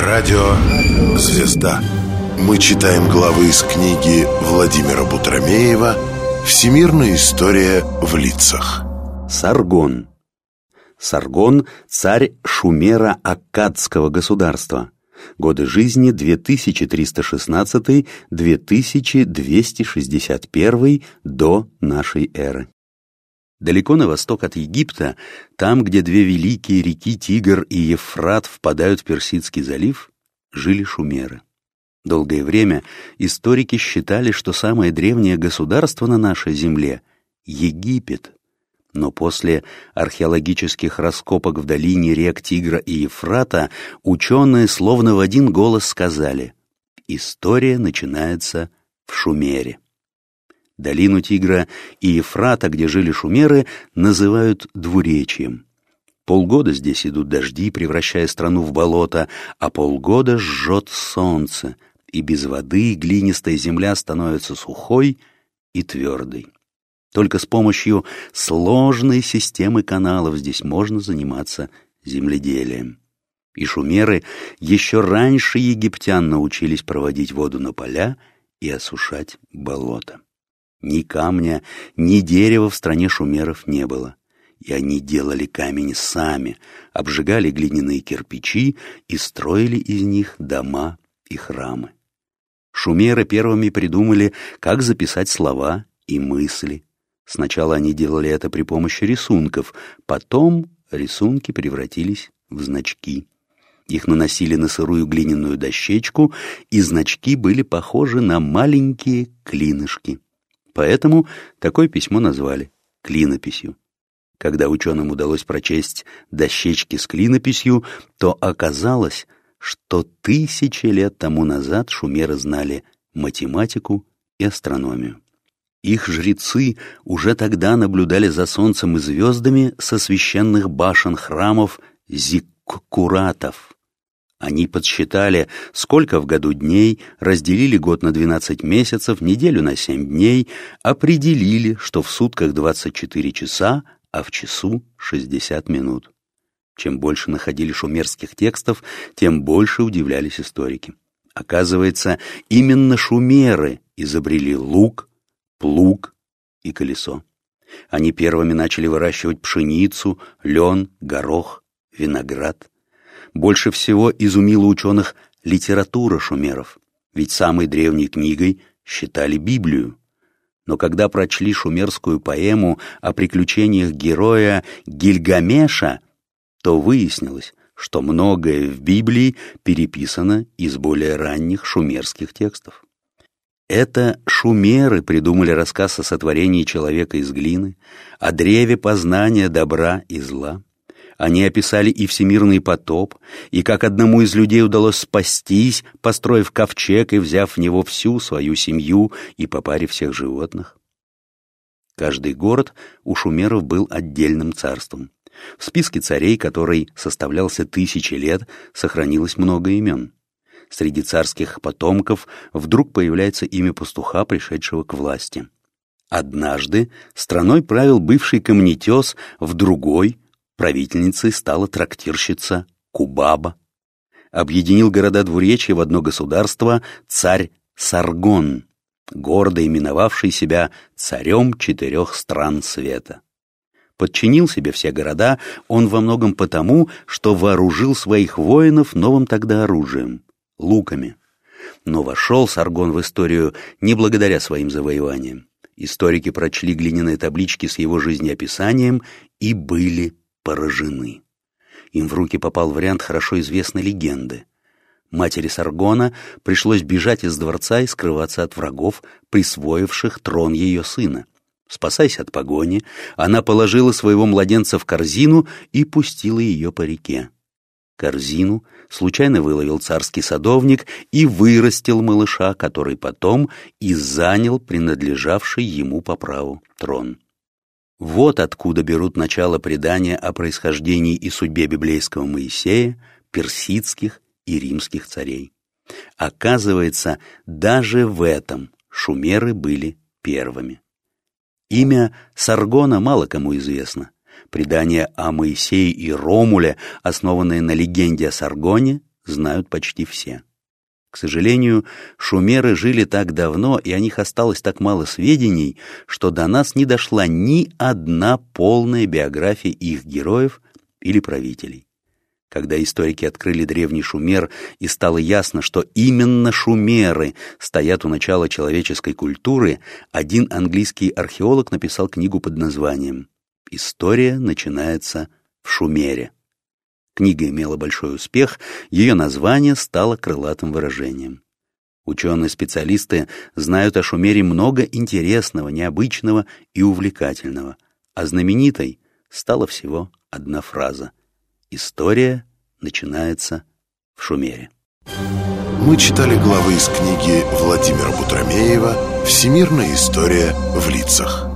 Радио «Звезда». Мы читаем главы из книги Владимира Бутромеева «Всемирная история в лицах». Саргон. Саргон – царь Шумера-Аккадского государства. Годы жизни 2316-2261 до нашей эры. Далеко на восток от Египта, там, где две великие реки Тигр и Ефрат впадают в Персидский залив, жили шумеры. Долгое время историки считали, что самое древнее государство на нашей земле — Египет. Но после археологических раскопок в долине рек Тигра и Ефрата ученые словно в один голос сказали «История начинается в Шумере». Долину Тигра и Ефрата, где жили шумеры, называют двуречьем. Полгода здесь идут дожди, превращая страну в болото, а полгода жжет солнце, и без воды глинистая земля становится сухой и твердой. Только с помощью сложной системы каналов здесь можно заниматься земледелием. И шумеры еще раньше египтян научились проводить воду на поля и осушать болота. Ни камня, ни дерева в стране шумеров не было. И они делали камень сами, обжигали глиняные кирпичи и строили из них дома и храмы. Шумеры первыми придумали, как записать слова и мысли. Сначала они делали это при помощи рисунков, потом рисунки превратились в значки. Их наносили на сырую глиняную дощечку, и значки были похожи на маленькие клинышки. Поэтому такое письмо назвали клинописью. Когда ученым удалось прочесть дощечки с клинописью, то оказалось, что тысячи лет тому назад шумеры знали математику и астрономию. Их жрецы уже тогда наблюдали за солнцем и звездами со священных башен храмов зиккуратов, они подсчитали, сколько в году дней, разделили год на 12 месяцев, неделю на 7 дней, определили, что в сутках 24 часа, а в часу 60 минут. Чем больше находили шумерских текстов, тем больше удивлялись историки. Оказывается, именно шумеры изобрели лук, плуг и колесо. Они первыми начали выращивать пшеницу, лен, горох, виноград. Больше всего изумила ученых литература шумеров, ведь самой древней книгой считали Библию. Но когда прочли шумерскую поэму о приключениях героя Гильгамеша, то выяснилось, что многое в Библии переписано из более ранних шумерских текстов. Это шумеры придумали рассказ о сотворении человека из глины, о древе познания добра и зла. Они описали и всемирный потоп, и как одному из людей удалось спастись, построив ковчег и взяв в него всю свою семью и попарив всех животных. Каждый город у шумеров был отдельным царством. В списке царей, который составлялся тысячи лет, сохранилось много имен. Среди царских потомков вдруг появляется имя пастуха, пришедшего к власти. Однажды страной правил бывший камнетес, в другой Правительницей стала трактирщица Кубаба. Объединил города двуречья в одно государство царь Саргон, гордо именовавший себя царем четырех стран света. Подчинил себе все города он во многом потому, что вооружил своих воинов новым тогда оружием — луками. Но вошел Саргон в историю не благодаря своим завоеваниям. Историки прочли глиняные таблички с его жизнеописанием и были поражены. Им в руки попал вариант хорошо известной легенды. Матери Саргона пришлось бежать из дворца и скрываться от врагов, присвоивших трон ее сына. Спасаясь от погони, она положила своего младенца в корзину и пустила ее по реке. Корзину случайно выловил царский садовник и вырастил малыша, который потом и занял принадлежавший ему по праву трон. Вот откуда берут начало предания о происхождении и судьбе библейского Моисея, персидских и римских царей. Оказывается, даже в этом шумеры были первыми. Имя Саргона мало кому известно. Предание о Моисее и Ромуле, основанное на легенде о Саргоне, знают почти все. К сожалению, шумеры жили так давно, и о них осталось так мало сведений, что до нас не дошла ни одна полная биография их героев или правителей. Когда историки открыли древний Шумер и стало ясно, что именно шумеры стоят у начала человеческой культуры, один английский археолог написал книгу под названием «История начинается в Шумере». Книга имела большой успех, ее название стало крылатым выражением. Ученые-специалисты знают о Шумере много интересного, необычного и увлекательного, а знаменитой стала всего одна фраза — История начинается в Шумере. Мы читали главы из книги Владимира Бутромеева «Всемирная история в лицах».